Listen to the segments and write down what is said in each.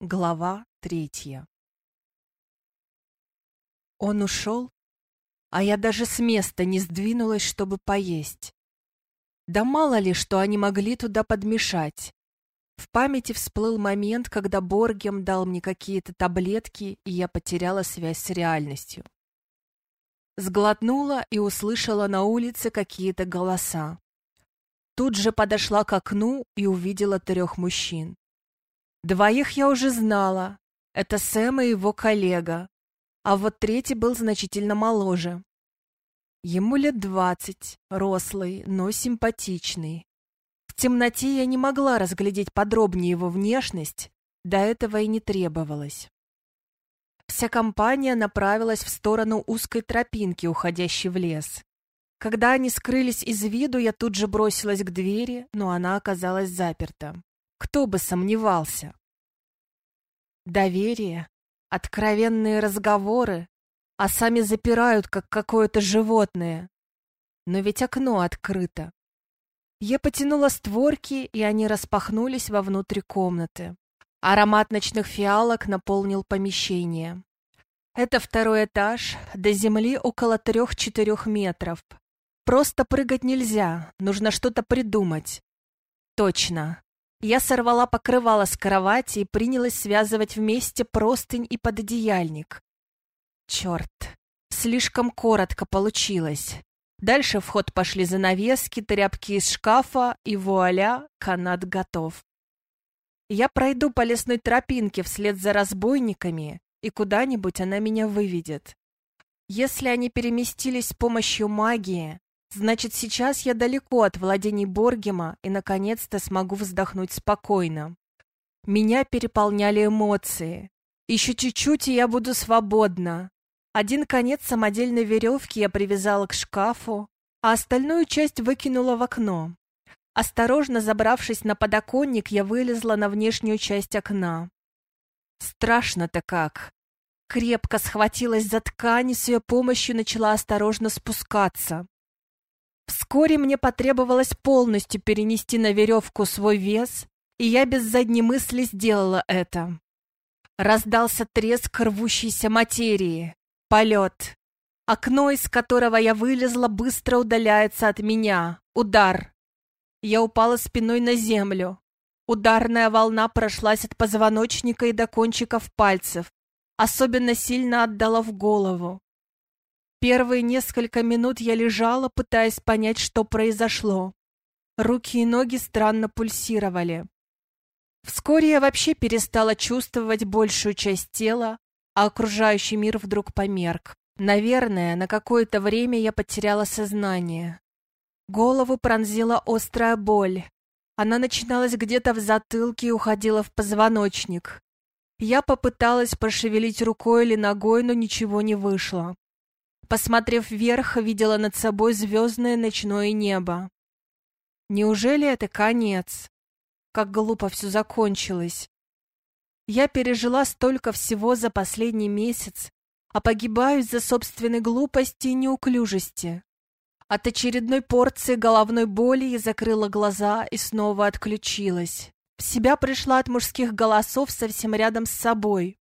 Глава третья Он ушел, а я даже с места не сдвинулась, чтобы поесть. Да мало ли, что они могли туда подмешать. В памяти всплыл момент, когда Боргем дал мне какие-то таблетки, и я потеряла связь с реальностью. Сглотнула и услышала на улице какие-то голоса. Тут же подошла к окну и увидела трех мужчин. Двоих я уже знала. Это Сэм и его коллега. А вот третий был значительно моложе. Ему лет двадцать, рослый, но симпатичный. В темноте я не могла разглядеть подробнее его внешность, до этого и не требовалось. Вся компания направилась в сторону узкой тропинки, уходящей в лес. Когда они скрылись из виду, я тут же бросилась к двери, но она оказалась заперта. Кто бы сомневался. Доверие, откровенные разговоры, а сами запирают, как какое-то животное. Но ведь окно открыто. Я потянула створки, и они распахнулись вовнутрь комнаты. Аромат ночных фиалок наполнил помещение. Это второй этаж, до земли около трех-четырех метров. Просто прыгать нельзя, нужно что-то придумать. Точно. Я сорвала покрывало с кровати и принялась связывать вместе простынь и пододеяльник. Черт, слишком коротко получилось. Дальше в ход пошли занавески, тряпки из шкафа, и вуаля, канат готов. Я пройду по лесной тропинке вслед за разбойниками, и куда-нибудь она меня выведет. Если они переместились с помощью магии, значит, сейчас я далеко от владений Боргема и, наконец-то, смогу вздохнуть спокойно. Меня переполняли эмоции. Еще чуть-чуть, и я буду свободна. Один конец самодельной веревки я привязала к шкафу, а остальную часть выкинула в окно. Осторожно забравшись на подоконник, я вылезла на внешнюю часть окна. Страшно-то как. Крепко схватилась за ткань с ее помощью начала осторожно спускаться. Вскоре мне потребовалось полностью перенести на веревку свой вес, и я без задней мысли сделала это. Раздался треск рвущейся материи. Полет. Окно, из которого я вылезла, быстро удаляется от меня. Удар. Я упала спиной на землю. Ударная волна прошлась от позвоночника и до кончиков пальцев. Особенно сильно отдала в голову. Первые несколько минут я лежала, пытаясь понять, что произошло. Руки и ноги странно пульсировали. Вскоре я вообще перестала чувствовать большую часть тела, а окружающий мир вдруг померк. Наверное, на какое-то время я потеряла сознание. Голову пронзила острая боль. Она начиналась где-то в затылке и уходила в позвоночник. Я попыталась пошевелить рукой или ногой, но ничего не вышло. Посмотрев вверх, видела над собой звездное ночное небо. Неужели это конец? Как глупо все закончилось. Я пережила столько всего за последний месяц, а погибаю из-за собственной глупости и неуклюжести. От очередной порции головной боли я закрыла глаза и снова отключилась. В себя пришла от мужских голосов совсем рядом с собой.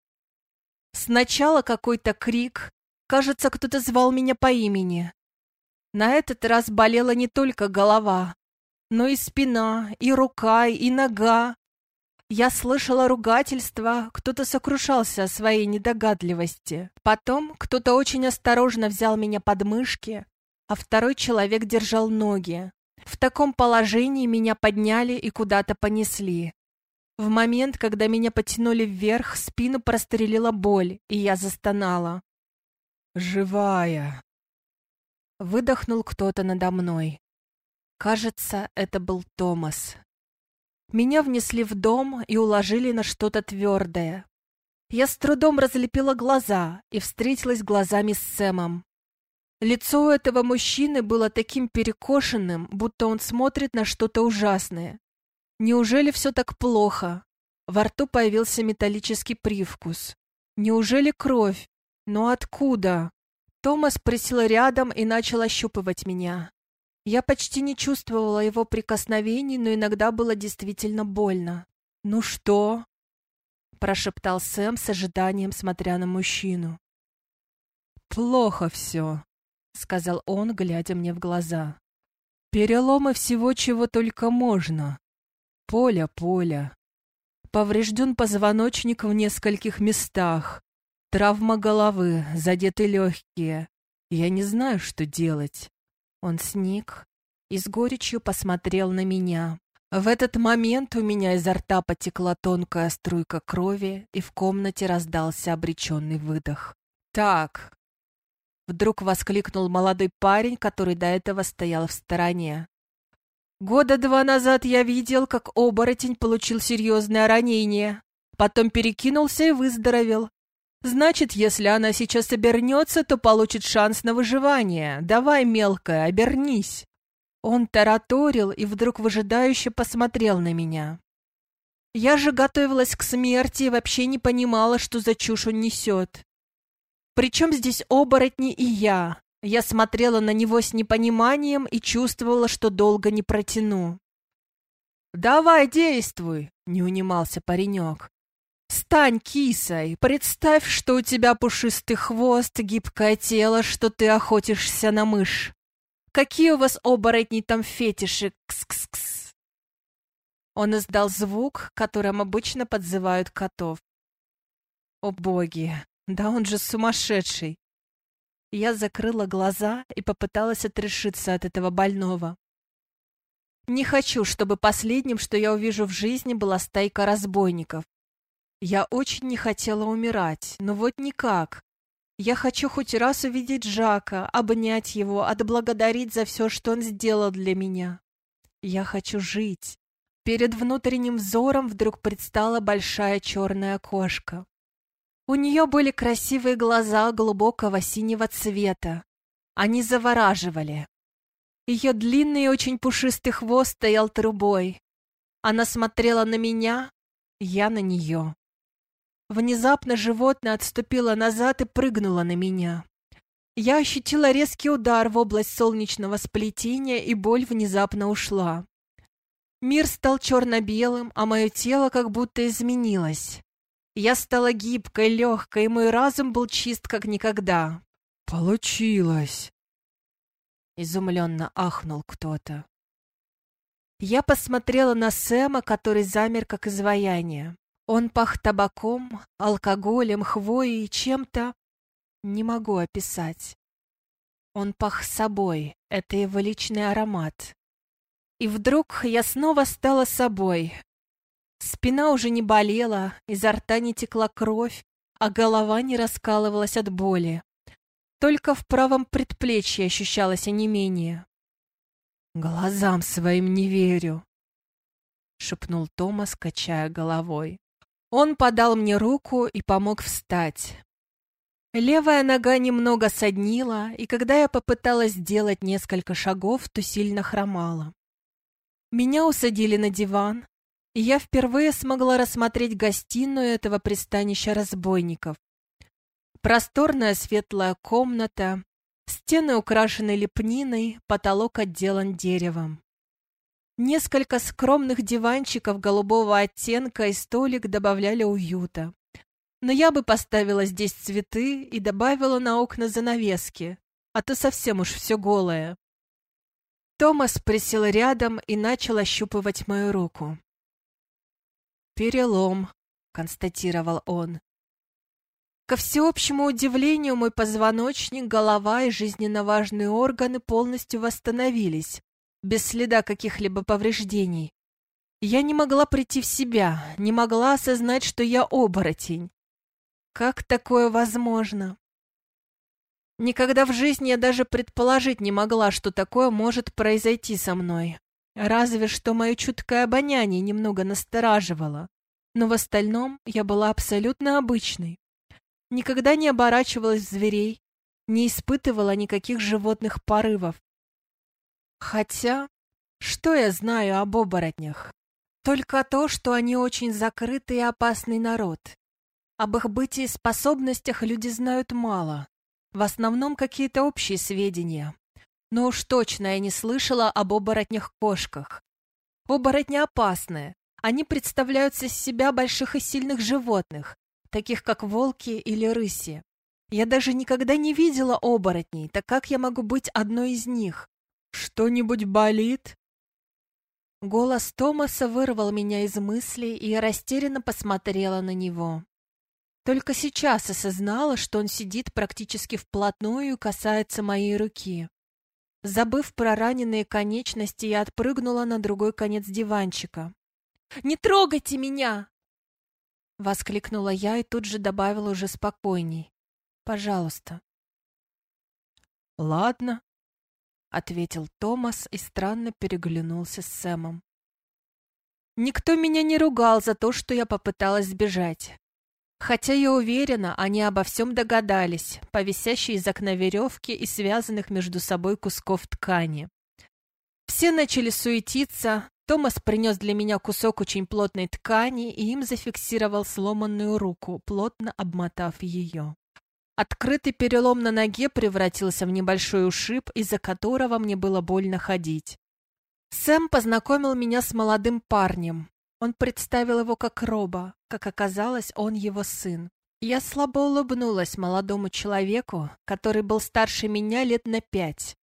Сначала какой-то крик, кажется, кто-то звал меня по имени. На этот раз болела не только голова, но и спина, и рука, и нога, я слышала ругательства, кто-то сокрушался о своей недогадливости. Потом кто-то очень осторожно взял меня под мышки, а второй человек держал ноги. В таком положении меня подняли и куда-то понесли. В момент, когда меня потянули вверх, спину прострелила боль, и я застонала. «Живая!» Выдохнул кто-то надо мной. Кажется, это был Томас. Меня внесли в дом и уложили на что-то твердое. Я с трудом разлепила глаза и встретилась глазами с Сэмом. Лицо у этого мужчины было таким перекошенным, будто он смотрит на что-то ужасное. Неужели все так плохо? Во рту появился металлический привкус. Неужели кровь? Но откуда? Томас присел рядом и начал ощупывать меня. Я почти не чувствовала его прикосновений, но иногда было действительно больно. «Ну что?» прошептал Сэм с ожиданием, смотря на мужчину. «Плохо все», — сказал он, глядя мне в глаза. «Переломы всего, чего только можно. Поля, поля. Поврежден позвоночник в нескольких местах. Травма головы, задеты легкие. Я не знаю, что делать». Он сник и с горечью посмотрел на меня. В этот момент у меня изо рта потекла тонкая струйка крови, и в комнате раздался обреченный выдох. «Так!» Вдруг воскликнул молодой парень, который до этого стоял в стороне. «Года два назад я видел, как оборотень получил серьезное ранение, потом перекинулся и выздоровел. Значит, если она сейчас обернется, то получит шанс на выживание. Давай, мелкая, обернись!» Он тараторил и вдруг выжидающе посмотрел на меня. Я же готовилась к смерти и вообще не понимала, что за чушь он несет. Причем здесь оборотни и я. Я смотрела на него с непониманием и чувствовала, что долго не протяну. «Давай, действуй!» — не унимался паренек. «Стань кисой, представь, что у тебя пушистый хвост, гибкое тело, что ты охотишься на мышь. Какие у вас оборотни там фетиши? Кс-кс-кс. Он издал звук, которым обычно подзывают котов. О боги, да он же сумасшедший. Я закрыла глаза и попыталась отрешиться от этого больного. Не хочу, чтобы последним, что я увижу в жизни, была стайка разбойников. Я очень не хотела умирать, но вот никак. Я хочу хоть раз увидеть Жака, обнять его, отблагодарить за все, что он сделал для меня. Я хочу жить. Перед внутренним взором вдруг предстала большая черная кошка. У нее были красивые глаза глубокого синего цвета. Они завораживали. Ее длинный и очень пушистый хвост стоял трубой. Она смотрела на меня, я на нее. Внезапно животное отступило назад и прыгнуло на меня. Я ощутила резкий удар в область солнечного сплетения, и боль внезапно ушла. Мир стал черно-белым, а мое тело как будто изменилось. Я стала гибкой, легкой, и мой разум был чист как никогда. «Получилось!» Изумленно ахнул кто-то. Я посмотрела на Сэма, который замер как изваяние. Он пах табаком, алкоголем, хвоей и чем-то... Не могу описать. Он пах собой, это его личный аромат. И вдруг я снова стала собой. Спина уже не болела, изо рта не текла кровь, а голова не раскалывалась от боли. Только в правом предплечье ощущалось онемение. «Глазам своим не верю», — шепнул Томас, качая головой. Он подал мне руку и помог встать. Левая нога немного соднила, и когда я попыталась сделать несколько шагов, то сильно хромала. Меня усадили на диван, и я впервые смогла рассмотреть гостиную этого пристанища разбойников. Просторная светлая комната, стены украшены лепниной, потолок отделан деревом. Несколько скромных диванчиков голубого оттенка и столик добавляли уюта. Но я бы поставила здесь цветы и добавила на окна занавески, а то совсем уж все голое. Томас присел рядом и начал ощупывать мою руку. «Перелом», — констатировал он. Ко всеобщему удивлению, мой позвоночник, голова и жизненно важные органы полностью восстановились, без следа каких-либо повреждений. Я не могла прийти в себя, не могла осознать, что я оборотень. Как такое возможно? Никогда в жизни я даже предположить не могла, что такое может произойти со мной. Разве что мое чуткое обоняние немного настораживало. Но в остальном я была абсолютно обычной. Никогда не оборачивалась в зверей, не испытывала никаких животных порывов. Хотя, что я знаю об оборотнях? Только то, что они очень закрытый и опасный народ. Об их бытии и способностях люди знают мало. В основном какие-то общие сведения. Но уж точно я не слышала об оборотнях-кошках. Оборотни опасны. Они представляют из себя больших и сильных животных, таких как волки или рыси. Я даже никогда не видела оборотней, так как я могу быть одной из них? Что-нибудь болит? Голос Томаса вырвал меня из мыслей, и я растерянно посмотрела на него. Только сейчас осознала, что он сидит практически вплотную и касается моей руки. Забыв про раненые конечности, я отпрыгнула на другой конец диванчика. «Не трогайте меня!» Воскликнула я и тут же добавила уже спокойней. «Пожалуйста». «Ладно», — ответил Томас и странно переглянулся с Сэмом. Никто меня не ругал за то, что я попыталась сбежать. Хотя я уверена, они обо всем догадались, по из окна веревки и связанных между собой кусков ткани. Все начали суетиться, Томас принес для меня кусок очень плотной ткани и им зафиксировал сломанную руку, плотно обмотав ее. Открытый перелом на ноге превратился в небольшой ушиб, из-за которого мне было больно ходить. Сэм познакомил меня с молодым парнем, он представил его как Роба, как оказалось, он его сын. Я слабо улыбнулась молодому человеку, который был старше меня лет на пять,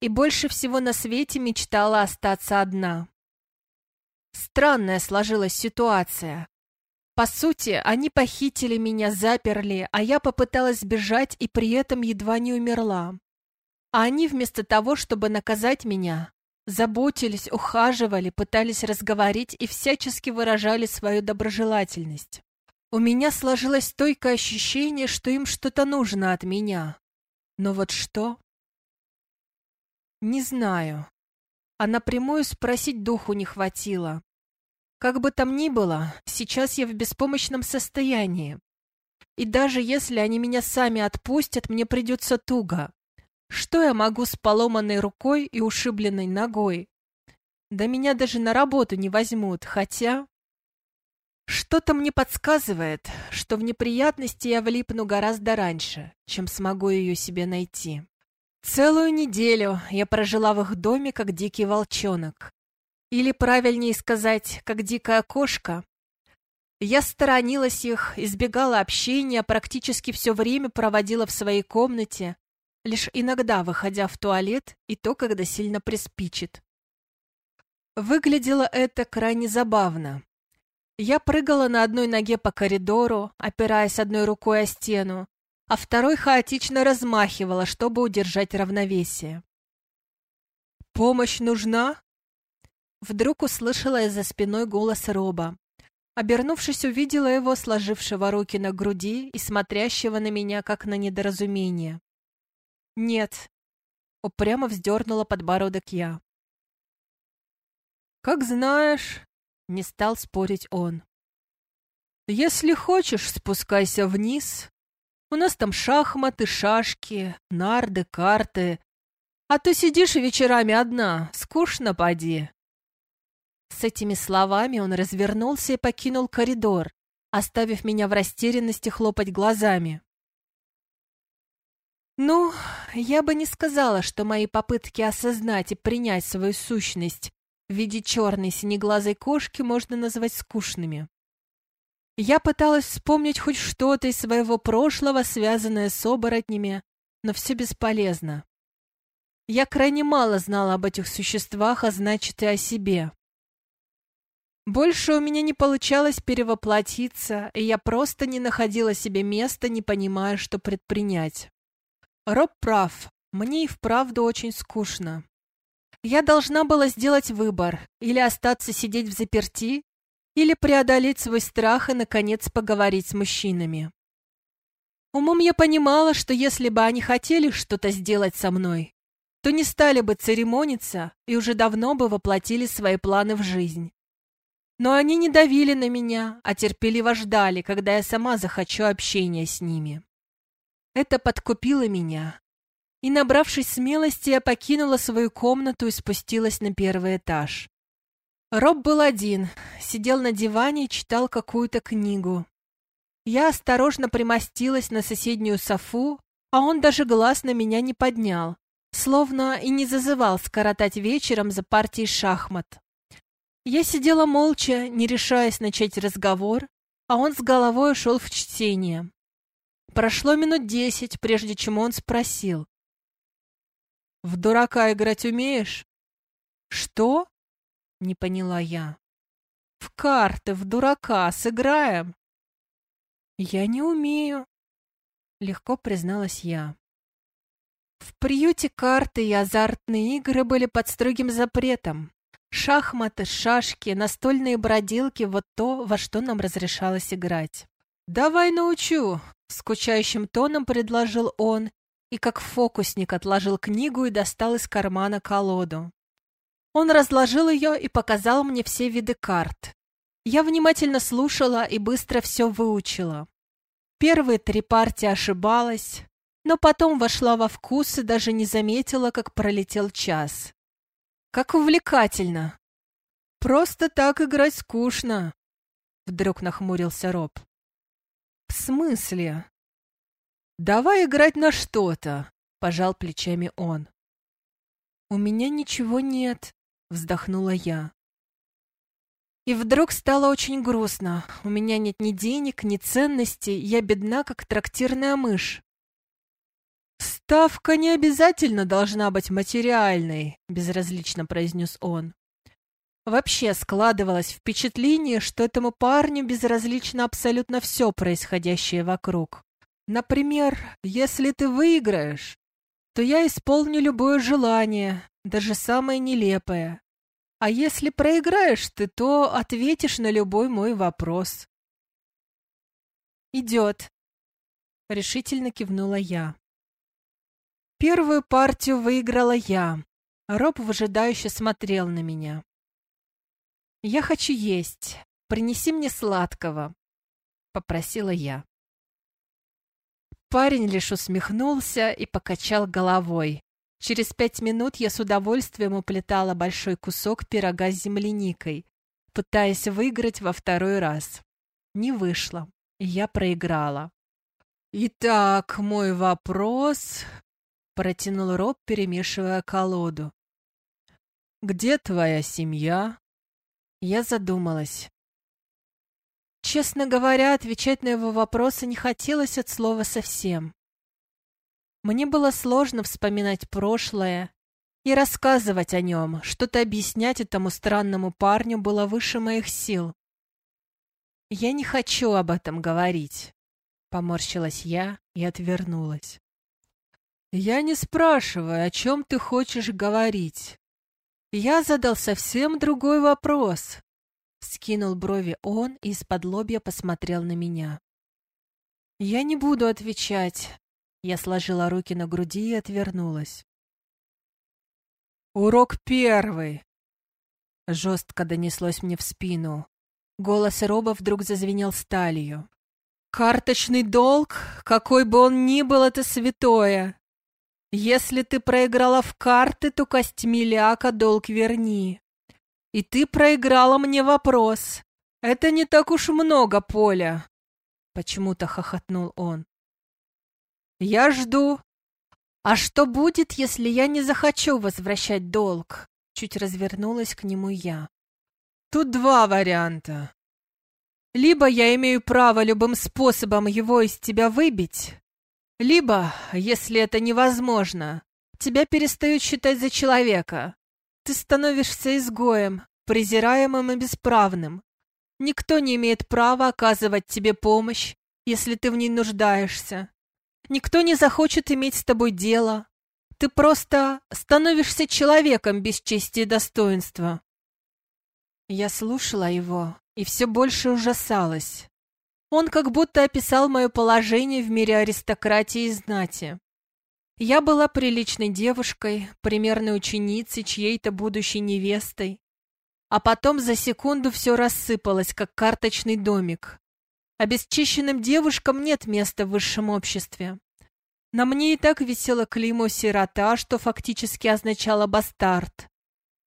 и больше всего на свете мечтала остаться одна. Странная сложилась ситуация. По сути, они похитили меня, заперли, а я попыталась сбежать и при этом едва не умерла. А они вместо того, чтобы наказать меня, Заботились, ухаживали, пытались разговорить и всячески выражали свою доброжелательность. У меня сложилось стойкое ощущение, что им что-то нужно от меня. Но вот что? Не знаю. А напрямую спросить духу не хватило. Как бы там ни было, сейчас я в беспомощном состоянии. И даже если они меня сами отпустят, мне придется туго. Что я могу с поломанной рукой и ушибленной ногой? Да меня даже на работу не возьмут, хотя... Что-то мне подсказывает, что в неприятности я влипну гораздо раньше, чем смогу ее себе найти. Целую неделю я прожила в их доме, как дикий волчонок. Или, правильнее сказать, как дикая кошка. Я сторонилась их, избегала общения, практически все время проводила в своей комнате, лишь иногда выходя в туалет, и то, когда сильно приспичит. Выглядело это крайне забавно. Я прыгала на одной ноге по коридору, опираясь одной рукой о стену, а второй хаотично размахивала, чтобы удержать равновесие. «Помощь нужна?» Вдруг услышала я за спиной голос Роба. Обернувшись, увидела его, сложившего руки на груди и смотрящего на меня, как на недоразумение. «Нет», — упрямо вздернула подбородок я. «Как знаешь», — не стал спорить он. «Если хочешь, спускайся вниз. У нас там шахматы, шашки, нарды, карты. А ты сидишь вечерами одна, скучно поди». С этими словами он развернулся и покинул коридор, оставив меня в растерянности хлопать глазами. Ну, я бы не сказала, что мои попытки осознать и принять свою сущность в виде черной синеглазой кошки можно назвать скучными. Я пыталась вспомнить хоть что-то из своего прошлого, связанное с оборотнями, но все бесполезно. Я крайне мало знала об этих существах, а значит и о себе. Больше у меня не получалось перевоплотиться, и я просто не находила себе места, не понимая, что предпринять. Роб прав, мне и вправду очень скучно. Я должна была сделать выбор, или остаться сидеть в заперти, или преодолеть свой страх и, наконец, поговорить с мужчинами. Умом я понимала, что если бы они хотели что-то сделать со мной, то не стали бы церемониться и уже давно бы воплотили свои планы в жизнь. Но они не давили на меня, а терпеливо ждали, когда я сама захочу общения с ними. Это подкупило меня. И, набравшись смелости, я покинула свою комнату и спустилась на первый этаж. Роб был один, сидел на диване и читал какую-то книгу. Я осторожно примостилась на соседнюю софу, а он даже глаз на меня не поднял, словно и не зазывал скоротать вечером за партией шахмат. Я сидела молча, не решаясь начать разговор, а он с головой ушел в чтение. Прошло минут десять, прежде чем он спросил. «В дурака играть умеешь?» «Что?» — не поняла я. «В карты, в дурака сыграем?» «Я не умею», — легко призналась я. В приюте карты и азартные игры были под строгим запретом. Шахматы, шашки, настольные бродилки — вот то, во что нам разрешалось играть. «Давай научу!» — скучающим тоном предложил он, и как фокусник отложил книгу и достал из кармана колоду. Он разложил ее и показал мне все виды карт. Я внимательно слушала и быстро все выучила. Первые три партии ошибалась, но потом вошла во вкус и даже не заметила, как пролетел час. Как увлекательно! Просто так играть скучно, вдруг нахмурился Роб. В смысле? Давай играть на что-то, пожал плечами он. У меня ничего нет, вздохнула я. И вдруг стало очень грустно. У меня нет ни денег, ни ценностей, я бедна, как трактирная мышь. «Ставка не обязательно должна быть материальной», — безразлично произнес он. Вообще складывалось впечатление, что этому парню безразлично абсолютно все происходящее вокруг. Например, если ты выиграешь, то я исполню любое желание, даже самое нелепое. А если проиграешь ты, то ответишь на любой мой вопрос. «Идет», — решительно кивнула я. Первую партию выиграла я. Роб выжидающе смотрел на меня. «Я хочу есть. Принеси мне сладкого», — попросила я. Парень лишь усмехнулся и покачал головой. Через пять минут я с удовольствием уплетала большой кусок пирога с земляникой, пытаясь выиграть во второй раз. Не вышло, я проиграла. «Итак, мой вопрос Протянул Роб, перемешивая колоду. «Где твоя семья?» Я задумалась. Честно говоря, отвечать на его вопросы не хотелось от слова совсем. Мне было сложно вспоминать прошлое и рассказывать о нем, что-то объяснять этому странному парню было выше моих сил. «Я не хочу об этом говорить», — поморщилась я и отвернулась. «Я не спрашиваю, о чем ты хочешь говорить. Я задал совсем другой вопрос». Скинул брови он и из-под лобья посмотрел на меня. «Я не буду отвечать». Я сложила руки на груди и отвернулась. «Урок первый!» Жестко донеслось мне в спину. Голос Роба вдруг зазвенел сталью. «Карточный долг, какой бы он ни был, это святое. Если ты проиграла в карты, то костьми ляка долг верни. И ты проиграла мне вопрос. Это не так уж много, Поля. Почему-то хохотнул он. Я жду. А что будет, если я не захочу возвращать долг? Чуть развернулась к нему я. Тут два варианта. Либо я имею право любым способом его из тебя выбить, либо, если это невозможно, тебя перестают считать за человека. Ты становишься изгоем, презираемым и бесправным. Никто не имеет права оказывать тебе помощь, если ты в ней нуждаешься. Никто не захочет иметь с тобой дело. Ты просто становишься человеком без чести и достоинства. Я слушала его и все больше ужасалась. Он как будто описал мое положение в мире аристократии и знати. Я была приличной девушкой, примерной ученицей, чьей-то будущей невестой. А потом за секунду все рассыпалось, как карточный домик. Обесчищенным девушкам нет места в высшем обществе. На мне и так висело клеймо «сирота», что фактически означало «бастард».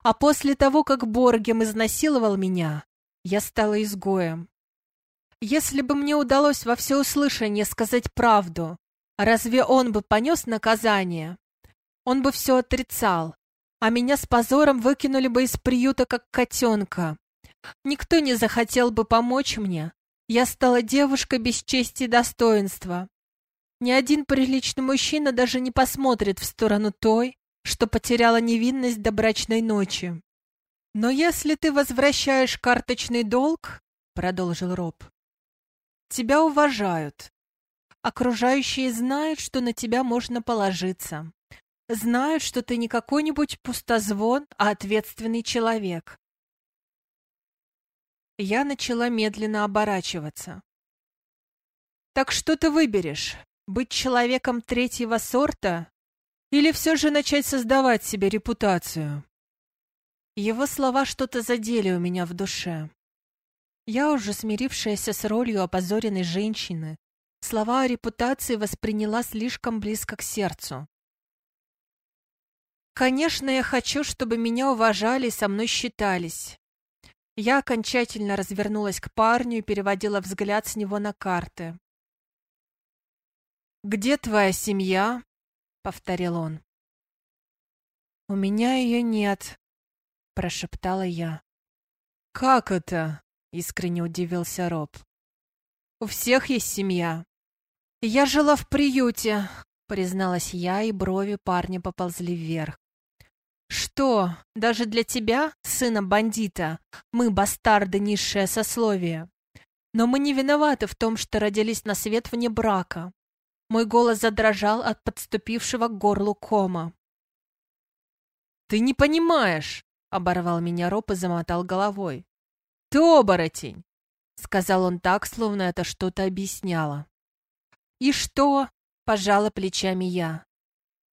А после того, как Боргем изнасиловал меня, я стала изгоем. Если бы мне удалось во всеуслышание сказать правду, разве он бы понес наказание? Он бы все отрицал, а меня с позором выкинули бы из приюта как котенка, Никто не захотел бы помочь мне. Я стала девушкой без чести и достоинства. Ни один приличный мужчина даже не посмотрит в сторону той, что потеряла невинность до брачной ночи. «Но если ты возвращаешь карточный долг, — продолжил Роб, — тебя уважают. Окружающие знают, что на тебя можно положиться. Знают, что ты не какой-нибудь пустозвон, а ответственный человек. Я начала медленно оборачиваться. «Так что ты выберешь? Быть человеком третьего сорта или все же начать создавать себе репутацию?» Его слова что-то задели у меня в душе. Я уже смирившаяся с ролью опозоренной женщины, слова о репутации восприняла слишком близко к сердцу. Конечно, я хочу, чтобы меня уважали и со мной считались. Я окончательно развернулась к парню и переводила взгляд с него на карты. «Где твоя семья?» — повторил он. «У меня ее нет», прошептала я. «Как это?» — искренне удивился Роб. «У всех есть семья». «Я жила в приюте», — призналась я, и брови парня поползли вверх. «Что, даже для тебя, сына бандита, мы бастарды низшее сословие? Но мы не виноваты в том, что родились на свет вне брака». Мой голос задрожал от подступившего к горлу кома. «Ты не понимаешь!» — оборвал меня Роб и замотал головой. «Ты оборотень!» — сказал он так, словно это что-то объясняло. «И что?» — пожала плечами я.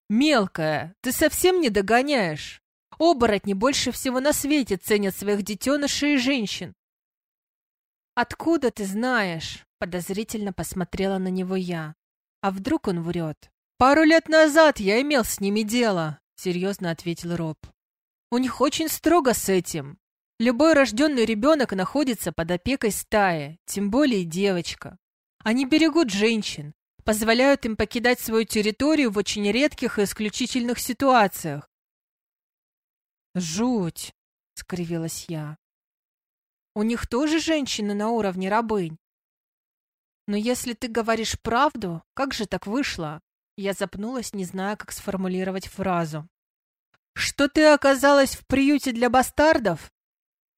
«Мелкая, ты совсем не догоняешь. Оборотни больше всего на свете ценят своих детенышей и женщин». «Откуда ты знаешь?» — подозрительно посмотрела на него я. «А вдруг он врет?» «Пару лет назад я имел с ними дело», — серьезно ответил Роб. У них очень строго с этим. Любой рожденный ребенок находится под опекой стаи, тем более девочка. Они берегут женщин, позволяют им покидать свою территорию в очень редких и исключительных ситуациях. «Жуть!» — скривилась я. «У них тоже женщины на уровне рабынь?» «Но если ты говоришь правду, как же так вышло?» Я запнулась, не зная, как сформулировать фразу. «Что ты оказалась в приюте для бастардов?» —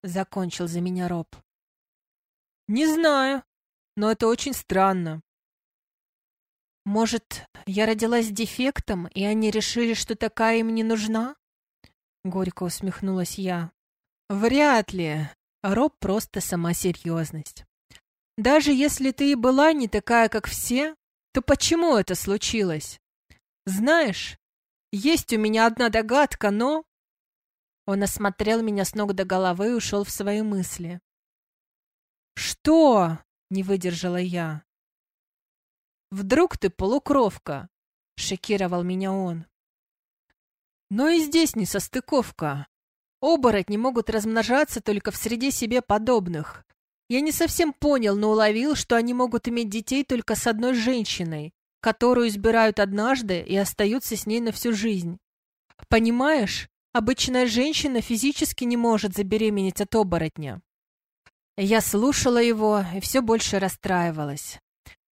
закончил за меня Роб. «Не знаю, но это очень странно». «Может, я родилась с дефектом, и они решили, что такая им не нужна?» Горько усмехнулась я. «Вряд ли. Роб просто сама серьезность. Даже если ты и была не такая, как все, то почему это случилось? Знаешь, есть у меня одна догадка, но...» Он осмотрел меня с ног до головы и ушел в свои мысли. «Что?» — не выдержала я. «Вдруг ты полукровка?» — шокировал меня он. «Но и здесь не состыковка. Оборотни могут размножаться только в среде себе подобных. Я не совсем понял, но уловил, что они могут иметь детей только с одной женщиной, которую избирают однажды и остаются с ней на всю жизнь. Понимаешь, обычная женщина физически не может забеременеть от оборотня. Я слушала его и все больше расстраивалась.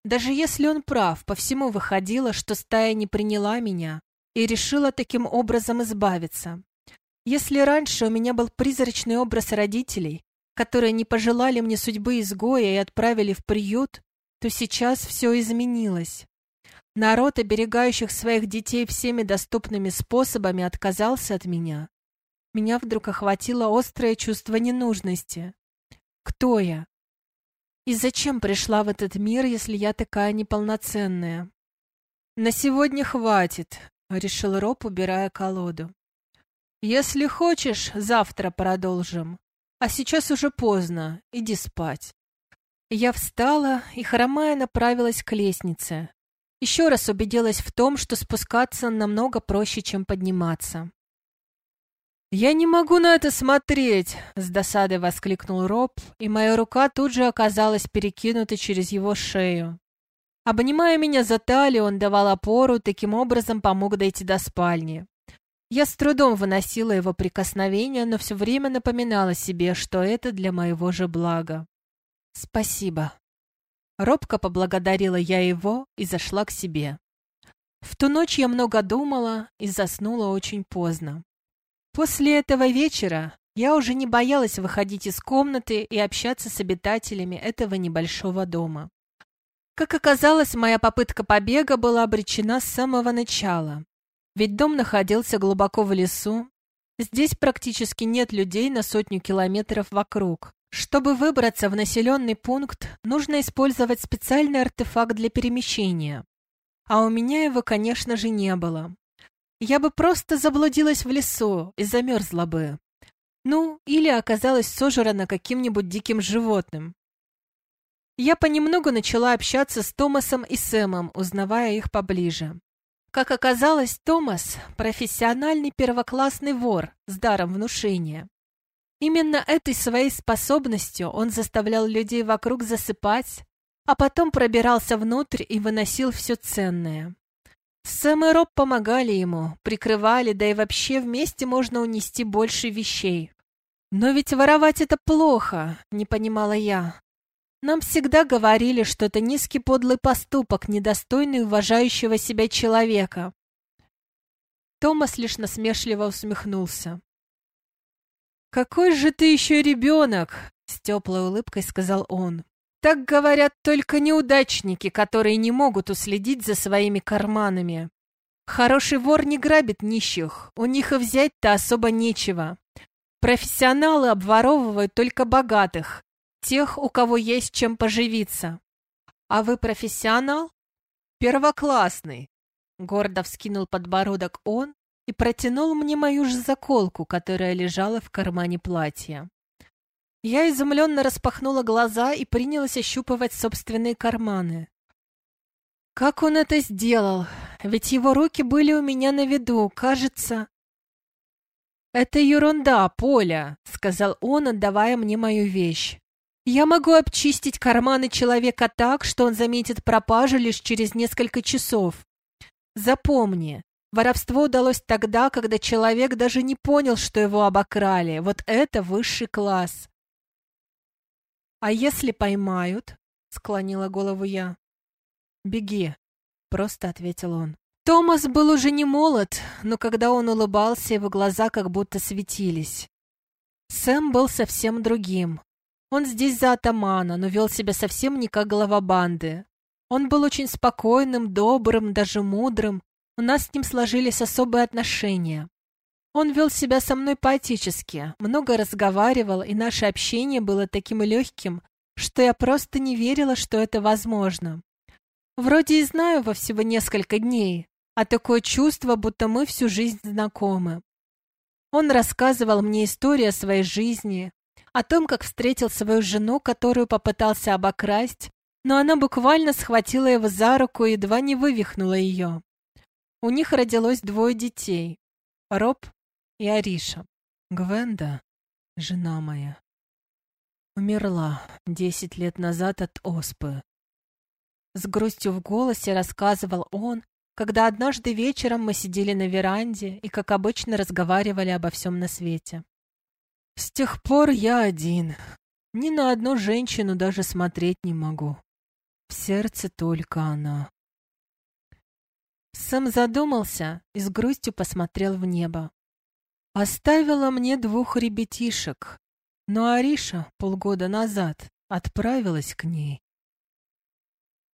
Даже если он прав, по всему выходило, что стая не приняла меня и решила таким образом избавиться. Если раньше у меня был призрачный образ родителей, которые не пожелали мне судьбы изгоя и отправили в приют, то сейчас все изменилось. Народ, оберегающих своих детей всеми доступными способами, отказался от меня. Меня вдруг охватило острое чувство ненужности. Кто я? И зачем пришла в этот мир, если я такая неполноценная? На сегодня хватит, решил Роб, убирая колоду. Если хочешь, завтра продолжим. А сейчас уже поздно, иди спать. Я встала и, хромая, направилась к лестнице, еще раз убедилась в том, что спускаться намного проще, чем подниматься. «Я не могу на это смотреть!» — с досадой воскликнул Роб, и моя рука тут же оказалась перекинута через его шею. Обнимая меня за талию, он давал опору, таким образом помог дойти до спальни. Я с трудом выносила его прикосновения, но все время напоминала себе, что это для моего же блага. «Спасибо». Робко поблагодарила я его и зашла к себе. В ту ночь я много думала и заснула очень поздно. После этого вечера я уже не боялась выходить из комнаты и общаться с обитателями этого небольшого дома. Как оказалось, моя попытка побега была обречена с самого начала. Ведь дом находился глубоко в лесу. Здесь практически нет людей на сотню километров вокруг. Чтобы выбраться в населенный пункт, нужно использовать специальный артефакт для перемещения. А у меня его, конечно же, не было. Я бы просто заблудилась в лесу и замерзла бы. Ну, или оказалась сожрана каким-нибудь диким животным. Я понемногу начала общаться с Томасом и Сэмом, узнавая их поближе. Как оказалось, Томас – профессиональный первоклассный вор с даром внушения. Именно этой своей способностью он заставлял людей вокруг засыпать, а потом пробирался внутрь и выносил все ценное. Сэм и Роб помогали ему, прикрывали, да и вообще вместе можно унести больше вещей. «Но ведь воровать это плохо», — не понимала я. «Нам всегда говорили, что это низкий подлый поступок, недостойный уважающего себя человека». Томас лишь насмешливо усмехнулся. «Какой же ты еще ребенок!» — с теплой улыбкой сказал он. «Так говорят только неудачники, которые не могут уследить за своими карманами. Хороший вор не грабит нищих, у них и взять-то особо нечего. Профессионалы обворовывают только богатых, тех, у кого есть чем поживиться. А вы профессионал? Первоклассный. Гордо вскинул подбородок он и протянул мне мою же заколку, которая лежала в кармане платья. Я изумленно распахнула глаза и принялась ощупывать собственные карманы. Как он это сделал? Ведь его руки были у меня на виду, кажется. «Это ерунда, Поля», — сказал он, отдавая мне мою вещь. «Я могу обчистить карманы человека так, что он заметит пропажу лишь через несколько часов. Запомни, воровство удалось тогда, когда человек даже не понял, что его обокрали. Вот это высший класс». «А если поймают?» — склонила голову я. «Беги», — просто ответил он. Томас был уже не молод, но когда он улыбался, его глаза как будто светились. Сэм был совсем другим. Он здесь за атамана, но вел себя совсем не как глава банды. Он был очень спокойным, добрым, даже мудрым. У нас с ним сложились особые отношения. Он вел себя со мной поэтически, много разговаривал, и наше общение было таким легким, что я просто не верила, что это возможно. Вроде и знаю во всего несколько дней, а такое чувство, будто мы всю жизнь знакомы. Он рассказывал мне историю о своей жизни, о том, как встретил свою жену, которую попытался обокрасть, но она буквально схватила его за руку и едва не вывихнула ее. У них родилось двое детей — Роб и Ариша. Гвенда, жена моя, умерла десять лет назад от оспы. С грустью в голосе рассказывал он, когда однажды вечером мы сидели на веранде и, как обычно, разговаривали обо всем на свете. С тех пор я один. Ни на одну женщину даже смотреть не могу. В сердце только она. Сэм задумался и с грустью посмотрел в небо. Оставила мне двух ребятишек, но Ариша полгода назад отправилась к ней.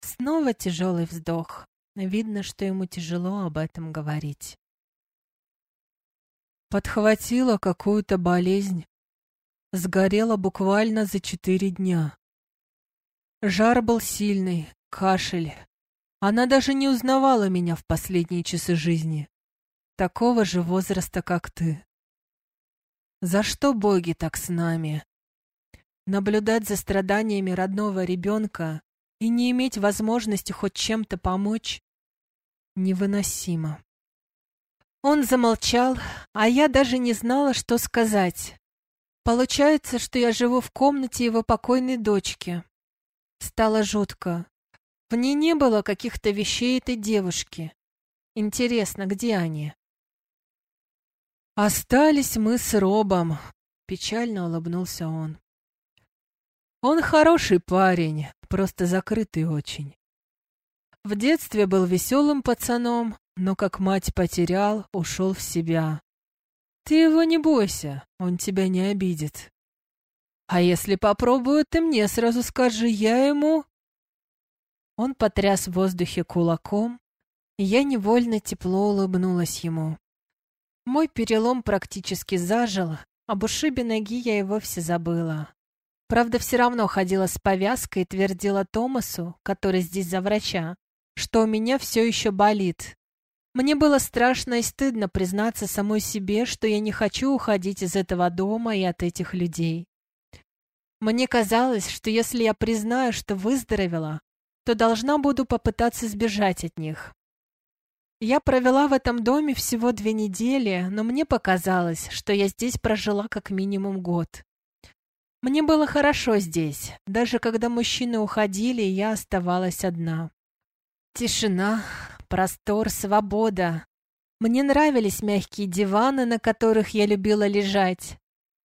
Снова тяжелый вздох. Видно, что ему тяжело об этом говорить. Подхватила какую-то болезнь. Сгорела буквально за четыре дня. Жар был сильный, кашель. Она даже не узнавала меня в последние часы жизни. Такого же возраста, как ты. За что боги так с нами? Наблюдать за страданиями родного ребенка и не иметь возможности хоть чем-то помочь невыносимо. Он замолчал, а я даже не знала, что сказать. Получается, что я живу в комнате его покойной дочки. Стало жутко. В ней не было каких-то вещей этой девушки. Интересно, где они? Остались мы с Робом, печально улыбнулся он. Он хороший парень, просто закрытый очень. В детстве был веселым пацаном, но как мать потерял, ушел в себя. Ты его не бойся, он тебя не обидит. А если попробую, ты мне сразу скажи, я ему... Он потряс в воздухе кулаком, и я невольно тепло улыбнулась ему. Мой перелом практически зажил, об ушибе ноги я и вовсе забыла. Правда, все равно ходила с повязкой и твердила Томасу, который здесь за врача, что у меня все еще болит. Мне было страшно и стыдно признаться самой себе, что я не хочу уходить из этого дома и от этих людей. Мне казалось, что если я признаю, что выздоровела, то должна буду попытаться сбежать от них. Я провела в этом доме всего две недели, но мне показалось, что я здесь прожила как минимум год. Мне было хорошо здесь, даже когда мужчины уходили, я оставалась одна. Тишина, простор, свобода. Мне нравились мягкие диваны, на которых я любила лежать,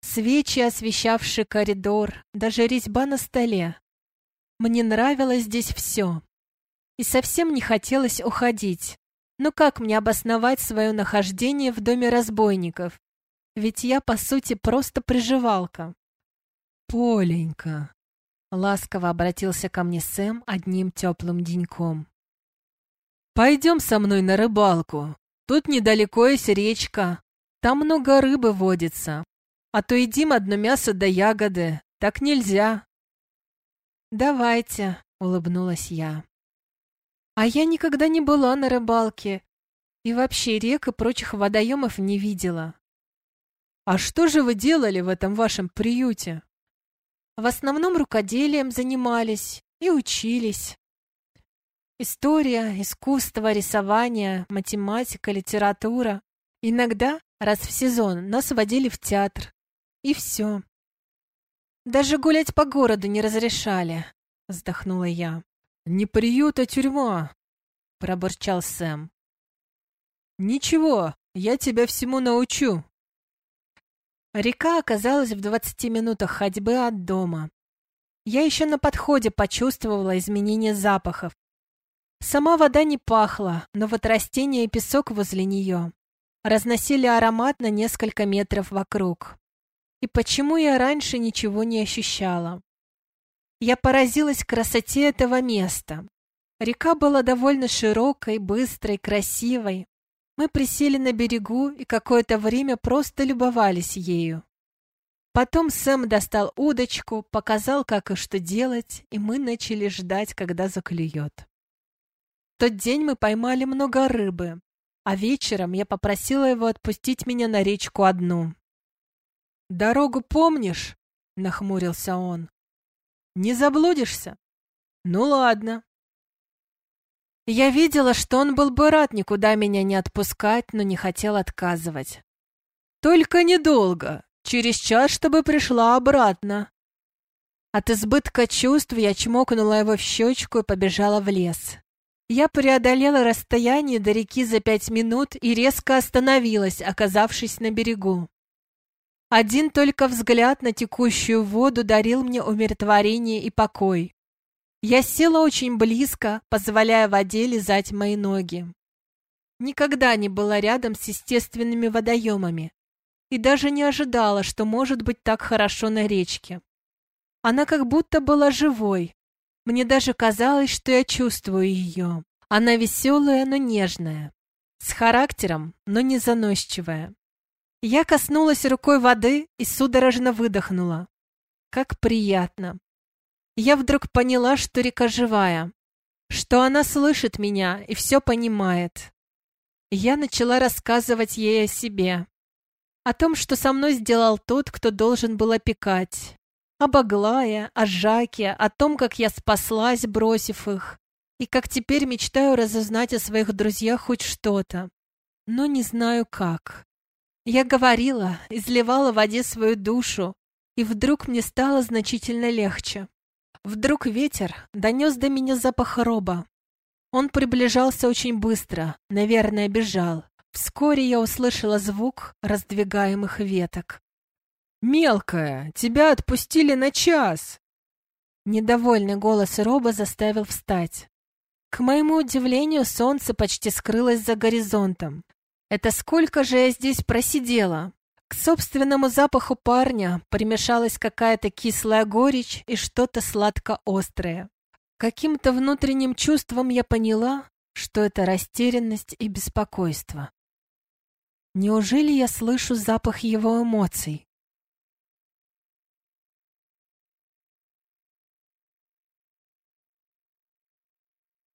свечи, освещавшие коридор, даже резьба на столе. Мне нравилось здесь все. И совсем не хотелось уходить. Но как мне обосновать свое нахождение в доме разбойников? Ведь я, по сути, просто приживалка. «Поленька», — ласково обратился ко мне Сэм одним теплым деньком. «Пойдем со мной на рыбалку. Тут недалеко есть речка. Там много рыбы водится. А то едим одно мясо да ягоды. Так нельзя». «Давайте», — улыбнулась я. А я никогда не была на рыбалке и вообще рек и прочих водоемов не видела. А что же вы делали в этом вашем приюте? В основном рукоделием занимались и учились. История, искусство, рисование, математика, литература. Иногда, раз в сезон, нас водили в театр. И все. Даже гулять по городу не разрешали, вздохнула я. «Не приют, а тюрьма», — пробурчал Сэм. «Ничего, я тебя всему научу». Река оказалась в двадцати минутах ходьбы от дома. Я еще на подходе почувствовала изменение запахов. Сама вода не пахла, но вот растения и песок возле нее разносили аромат на несколько метров вокруг. И почему я раньше ничего не ощущала? Я поразилась красоте этого места. Река была довольно широкой, быстрой, красивой. Мы присели на берегу и какое-то время просто любовались ею. Потом Сэм достал удочку, показал, как и что делать, и мы начали ждать, когда заклюет. Тот день мы поймали много рыбы, а вечером я попросила его отпустить меня на речку одну. «Дорогу помнишь?» — нахмурился он. Не заблудишься? Ну ладно. Я видела, что он был бы рад никуда меня не отпускать, но не хотел отказывать. Только недолго, через час, чтобы пришла обратно. От избытка чувств я чмокнула его в щечку и побежала в лес. Я преодолела расстояние до реки за пять минут и резко остановилась, оказавшись на берегу. Один только взгляд на текущую воду дарил мне умиротворение и покой. Я села очень близко, позволяя воде лизать мои ноги. Никогда не была рядом с естественными водоемами и даже не ожидала, что может быть так хорошо на речке. Она как будто была живой. Мне даже казалось, что я чувствую ее. Она веселая, но нежная. С характером, но не заносчивая. Я коснулась рукой воды и судорожно выдохнула. Как приятно. Я вдруг поняла, что река живая, что она слышит меня и все понимает. Я начала рассказывать ей о себе, о том, что со мной сделал тот, кто должен был опекать, об Аглае, о Жаке, о том, как я спаслась, бросив их, и как теперь мечтаю разузнать о своих друзьях хоть что-то, но не знаю как. Я говорила, изливала в воде свою душу, и вдруг мне стало значительно легче. Вдруг ветер донес до меня запах роба. Он приближался очень быстро, наверное, бежал. Вскоре я услышала звук раздвигаемых веток. «Мелкая, тебя отпустили на час!» Недовольный голос Роба заставил встать. К моему удивлению, солнце почти скрылось за горизонтом. Это сколько же я здесь просидела? К собственному запаху парня примешалась какая-то кислая горечь и что-то сладко-острое. Каким-то внутренним чувством я поняла, что это растерянность и беспокойство. Неужели я слышу запах его эмоций?